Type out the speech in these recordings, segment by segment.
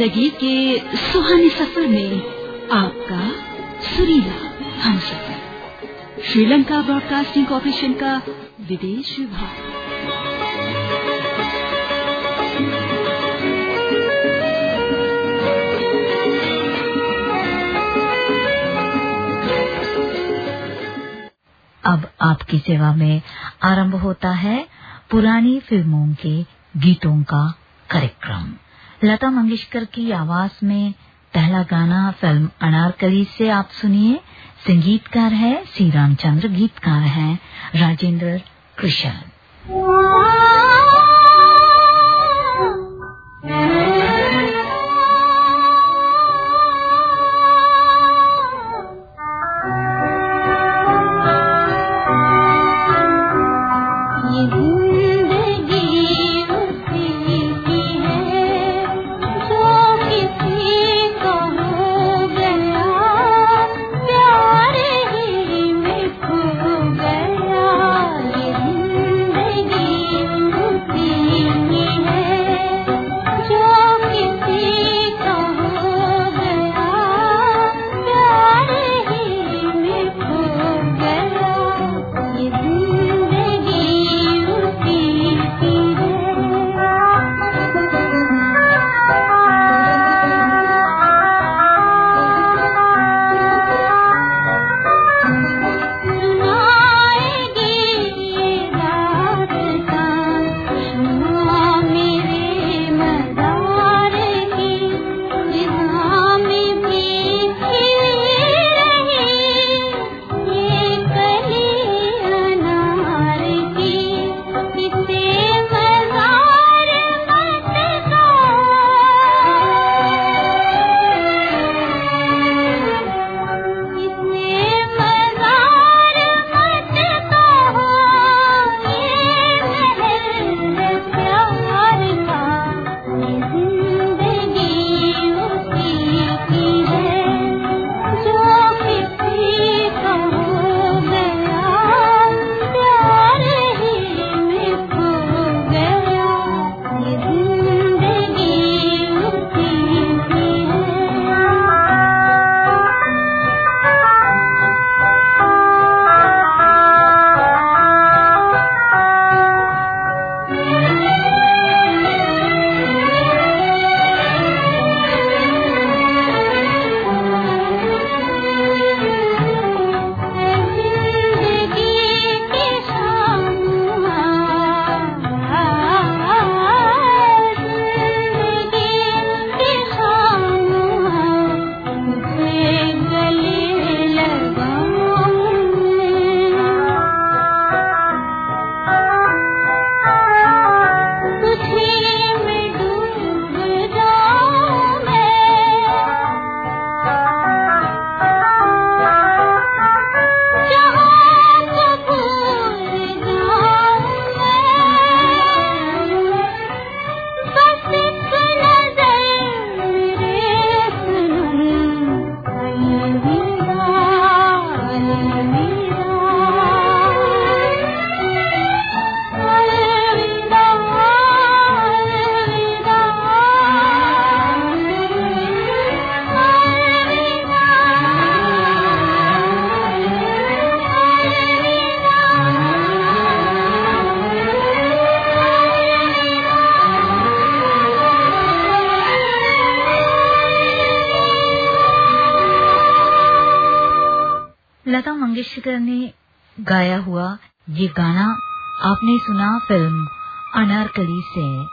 ज़िंदगी के सुहाने सफ़र में आपका सुरीला हम सफ़र श्रीलंका ब्रॉडकास्टिंग कॉरपोरेशन का विदेश विभाग। अब आपकी सेवा में आरंभ होता है पुरानी फ़िल्मों के गीतों का कार्यक्रम। लता मंगेशकर की आवाज़ में पहला गाना फ़िल्म अनारकली से आप सुनिए। संगीतकार है श्री रामचंद्र, गीतकार हैं राजेंद्र कृष्ण मंगेशकर ने गाया हुआ ये गाना आपने सुना फ़िल्म अनारकली से।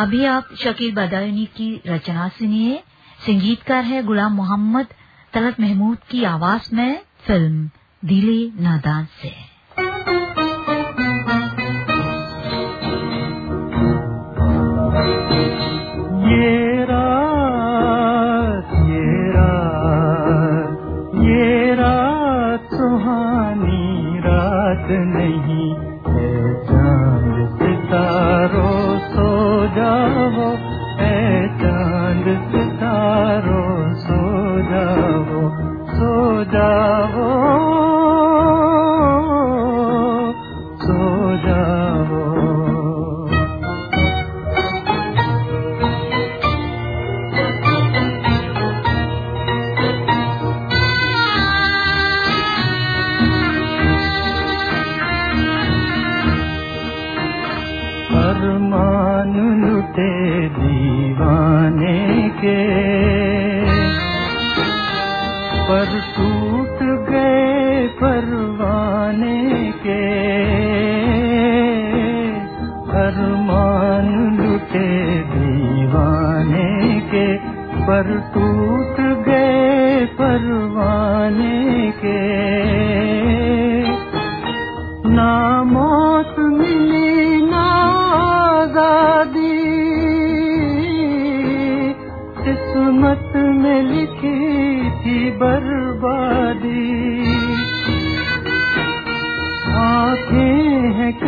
अभी आप शकील बदायूनी की रचना सुनिए। संगीतकार है गुलाम मोहम्मद, तलत महमूद की आवाज़ में फ़िल्म दिले नादान से।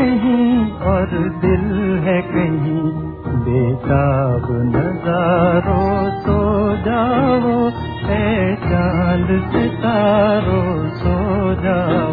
हैं कहीं और दिल है कहीं बेताब नजारो, सो जाओ है चाँद सितारो, सो जाओ।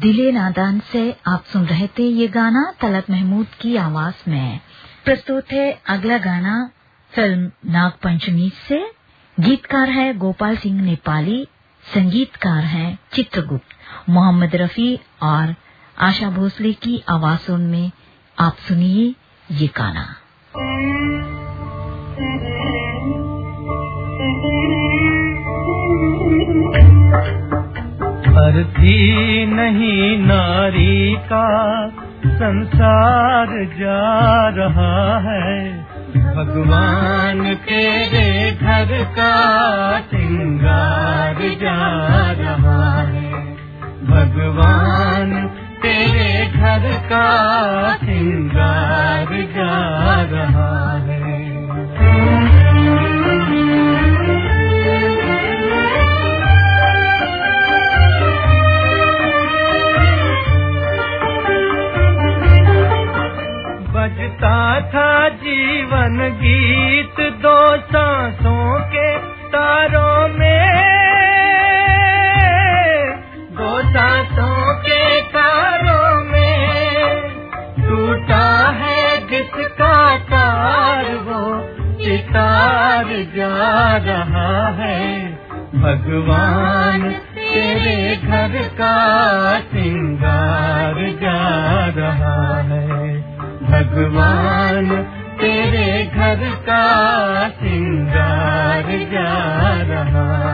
दिले नादान से आप सुन रहे थे ये गाना तलत महमूद की आवाज़ में। प्रस्तुत है अगला गाना, फ़िल्म नाग पंचमी से। गीतकार है गोपाल सिंह नेपाली, संगीतकार हैं चित्रगुप्त। मोहम्मद रफी और आशा भोसले की आवाजों में आप सुनिए ये गाना। अर्थी नहीं नारी का संसार जा रहा है। भगवान तेरे घर का सिंगार जा घर का सिंगार जा रहा बजता था जीवन गीत जा रहा है। भगवान तेरे घर का सिंगार जा रहा है। भगवान तेरे घर का सिंगार जा रहा है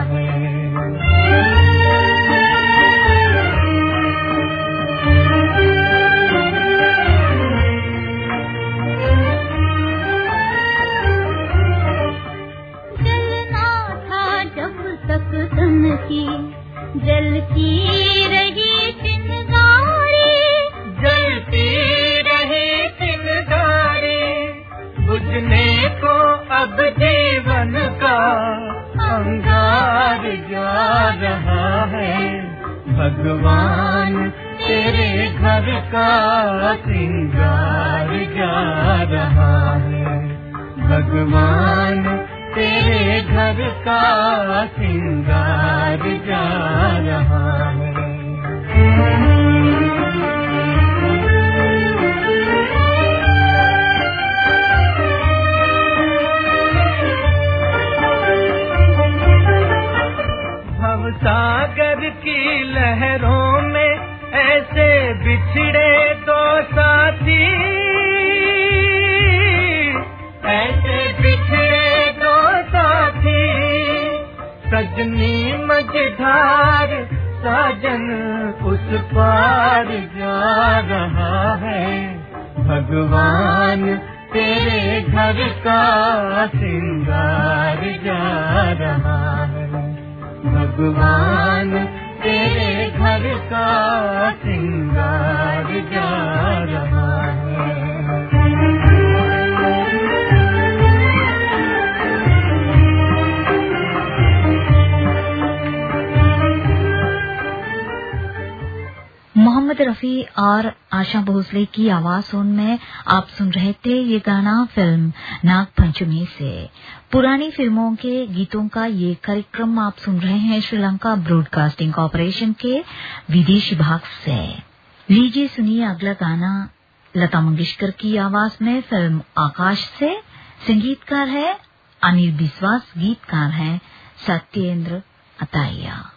भगवान, तेरे घर का सिंगार जा रहा है। भगवान, तेरे घर का सिंगार जा रहा है। मोहम्मद रफी और आशा भोसले की आवाज़ में आप सुन रहे थे ये गाना फ़िल्म नाग पंचमी से। पुरानी फ़िल्मों के गीतों का ये कार्यक्रम आप सुन रहे हैं श्रीलंका ब्रॉडकास्टिंग कॉरपोरेशन के विदेशी भाग से। लीजिए सुनिए अगला गाना। लता मंगेशकर की आवाज़ में फ़िल्म आकाश से। संगीतकार है अनिल विश्वास गीतकार है सत्येंद्र अताइया।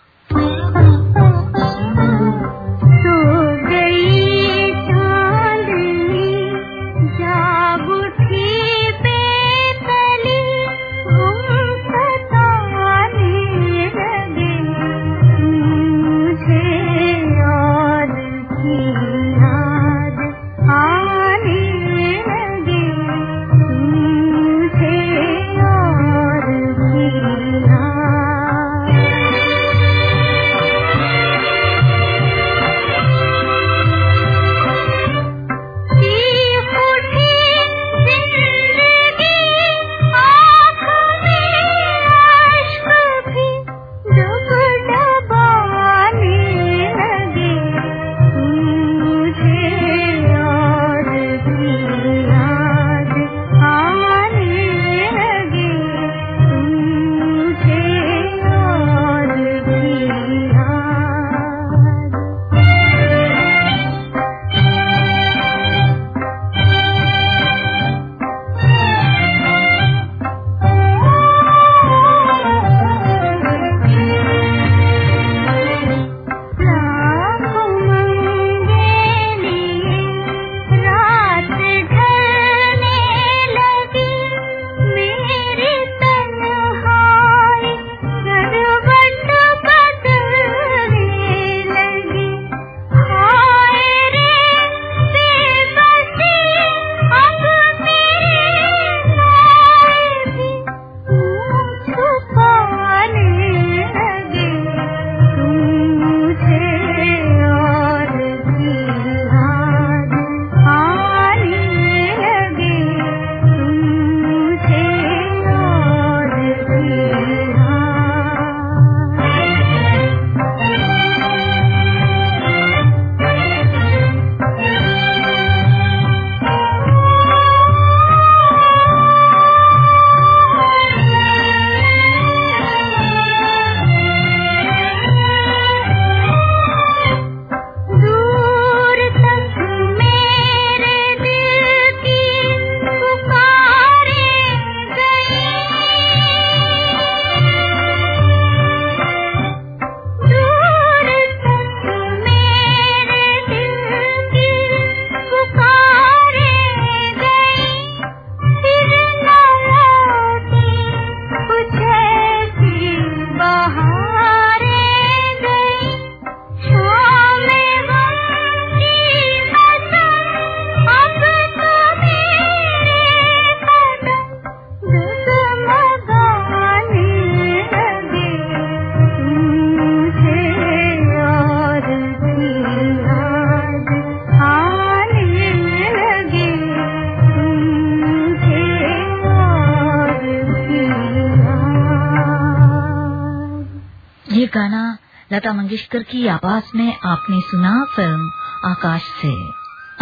मंगेशकर की आवाज़ में आपने सुना फ़िल्म आकाश से।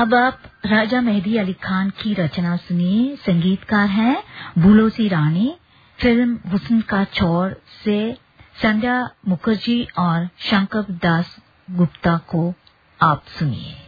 अब आप राजा मेहदी अली खान की रचना सुनिए। संगीतकार हैं बुलोसी रानी। फ़िल्म हुस्न का छोर से संध्या मुखर्जी और शंकर दास गुप्ता को आप सुनिए।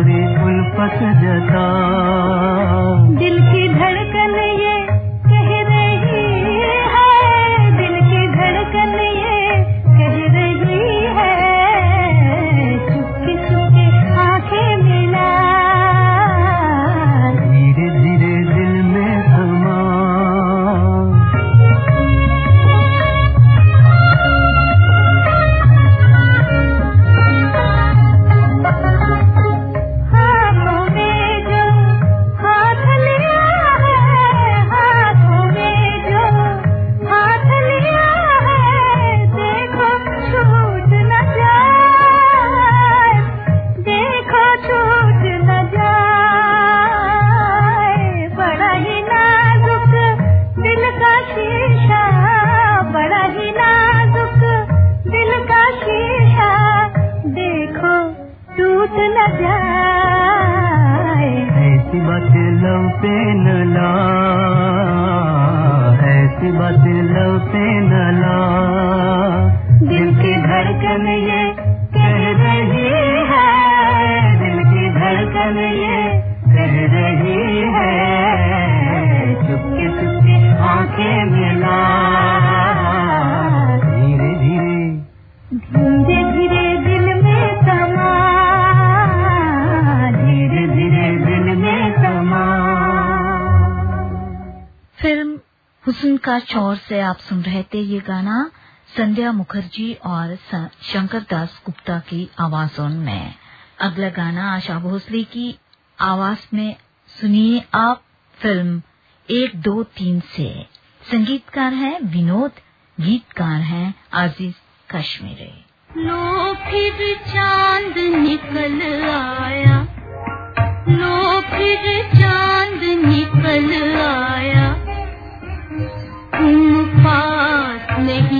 थोड़ी उल्फत जता। हुस्न आप सुन रहे थे ये गाना संध्या मुखर्जी और शंकर दास गुप्ता की आवाजों में। अगला गाना आशा भोसले की आवाज़ में सुनिए आप फ़िल्म एक दो तीन से। संगीतकार हैं, विनोद, गीतकार हैं आजीज कश्मीरी। लो फिर चाँद निकल आया। लो फिर चाँद निकल आया। तुम देखी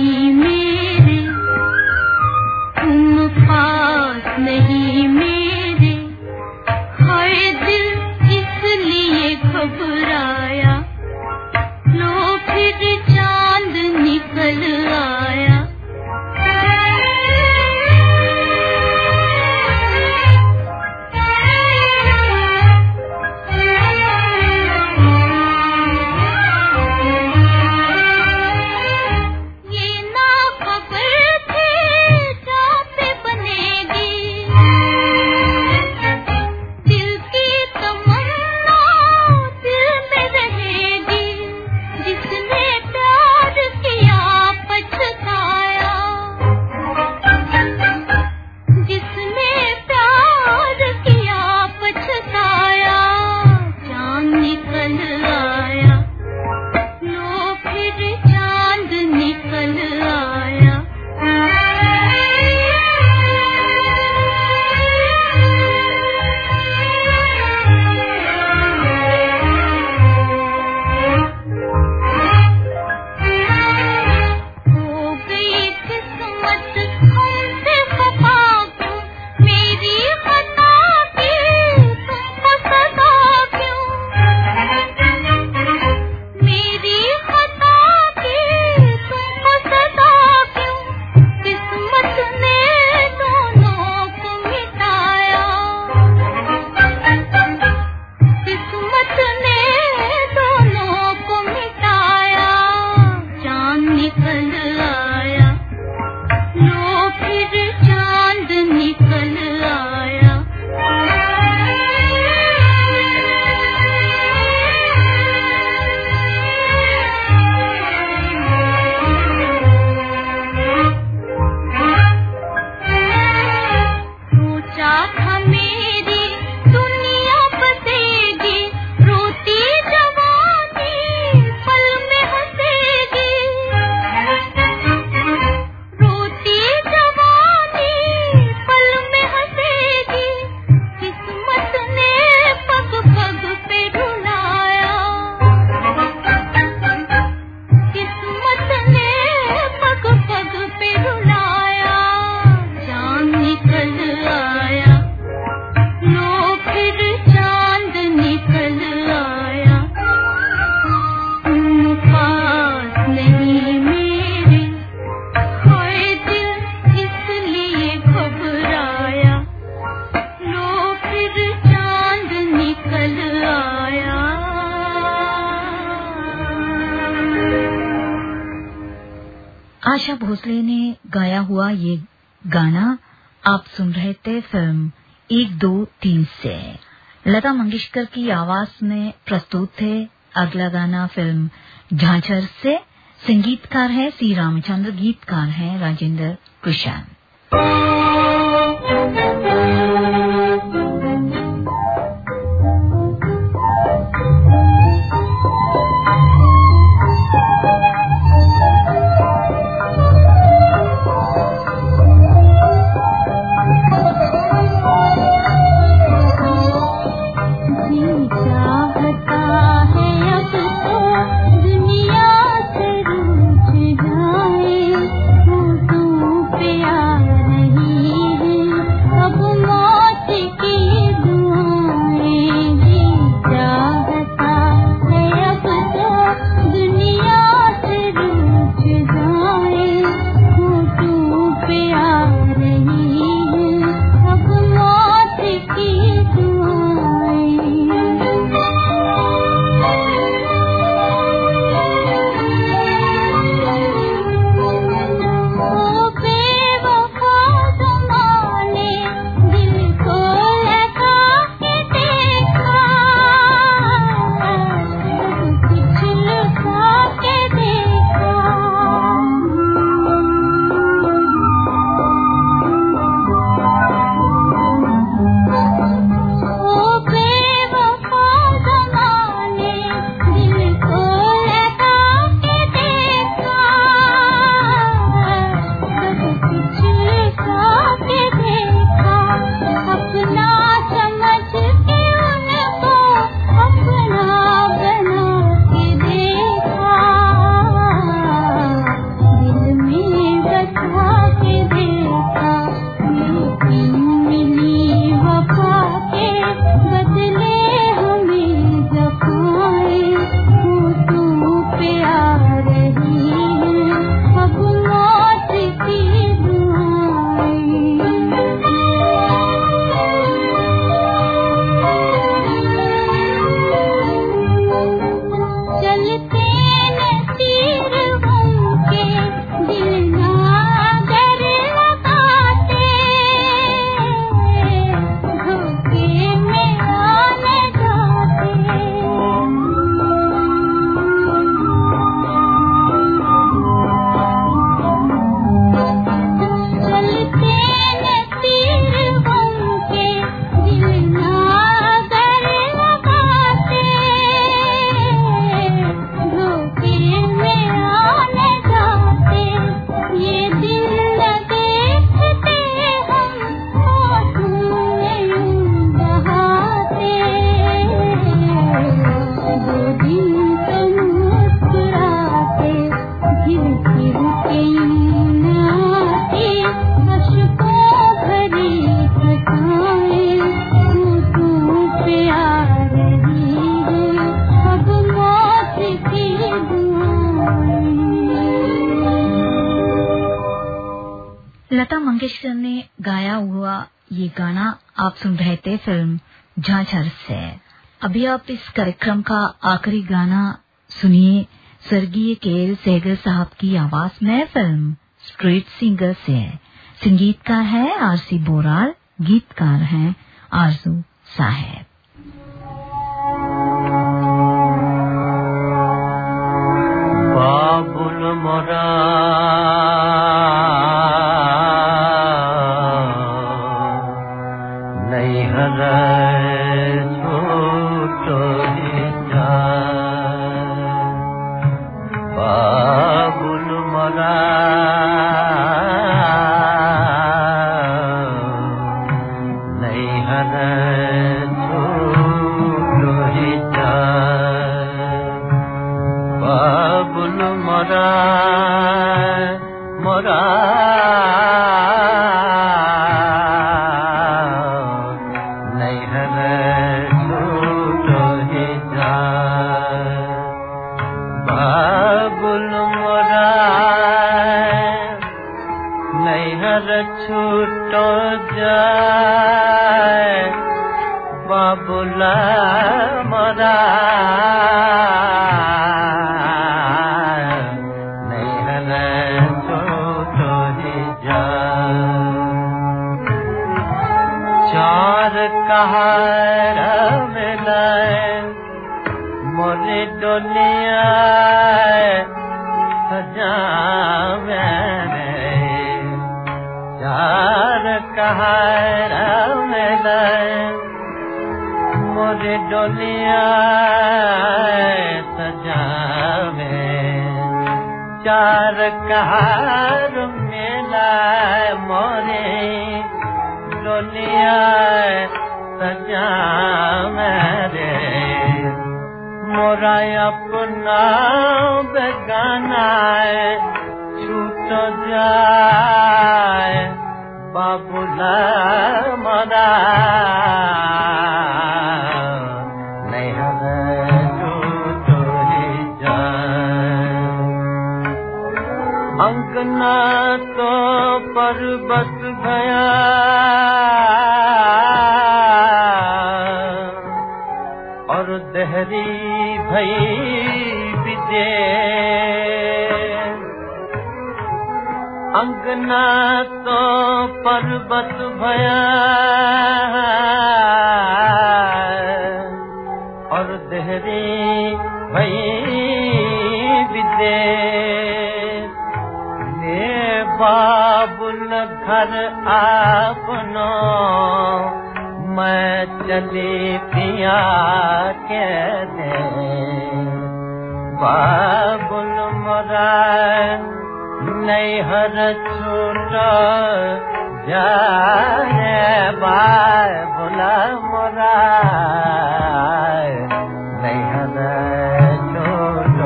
गाना आप सुन रहे थे फ़िल्म एक दो तीन से। लता मंगेशकर की आवाज़ में प्रस्तुत थे अगला गाना फ़िल्म झांझर से। संगीतकार है सी रामचंद्र, गीतकार है राजेंद्र कृष्ण अभी आप इस कार्यक्रम का आखिरी गाना सुनिए, स्वर्गीय केल सेगर साहब की आवाज़। में फ़िल्म स्ट्रीट सिंगर से। संगीतकार है आरसी बोराल, गीतकार हैं आरज़ू साहेब। बाबुल मोरा निहरतु चार कार मोरी डोलिया सजावे चार कहार मोरे। डोलिया त जाम मोर पे गाना छूट जाए बाबूला मरा। नहीं अंकना तो पर्वत भया और दहरी भई विदे अंगना तो पर्वत भया और दहरी भई विदे बाबुल घर आपनो मैं चली पिया के दे बाबुल मोरा नैहर छूट जाए बाबुला मोरा नैहर छूट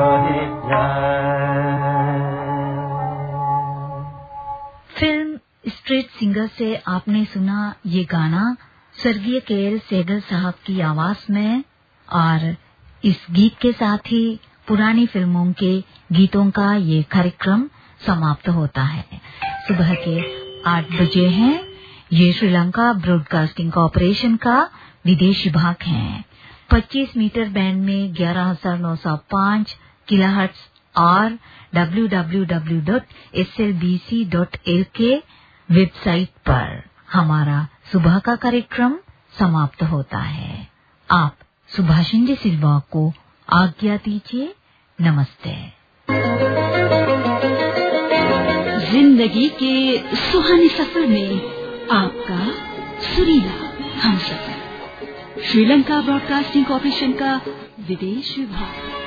फ़िल्म स्ट्रीट सिंगर से आपने सुना ये गाना? स्वर्गीय के सेगल साहब की आवाज़ में और इस गीत के साथ ही पुरानी फ़िल्मों के गीतों का ये कार्यक्रम समाप्त होता है। सुबह के आठ बजे हैं। ये श्रीलंका ब्रॉडकास्टिंग कॉरपोरेशन का विदेश विभाग है। 25 मीटर बैंड में 11905 किलोहर्ट्ज और www.slbc.lk वेबसाइट पर हमारा सुबह का कार्यक्रम समाप्त होता है। आप सुभाषिंद सिल्वा को आज्ञा दीजिए। नमस्ते। ज़िंदगी के सुहाने सफ़र में आपका सुरीला हम सफ़र श्रीलंका ब्रॉडकास्टिंग कॉरपोरेशन का विदेश विभाग।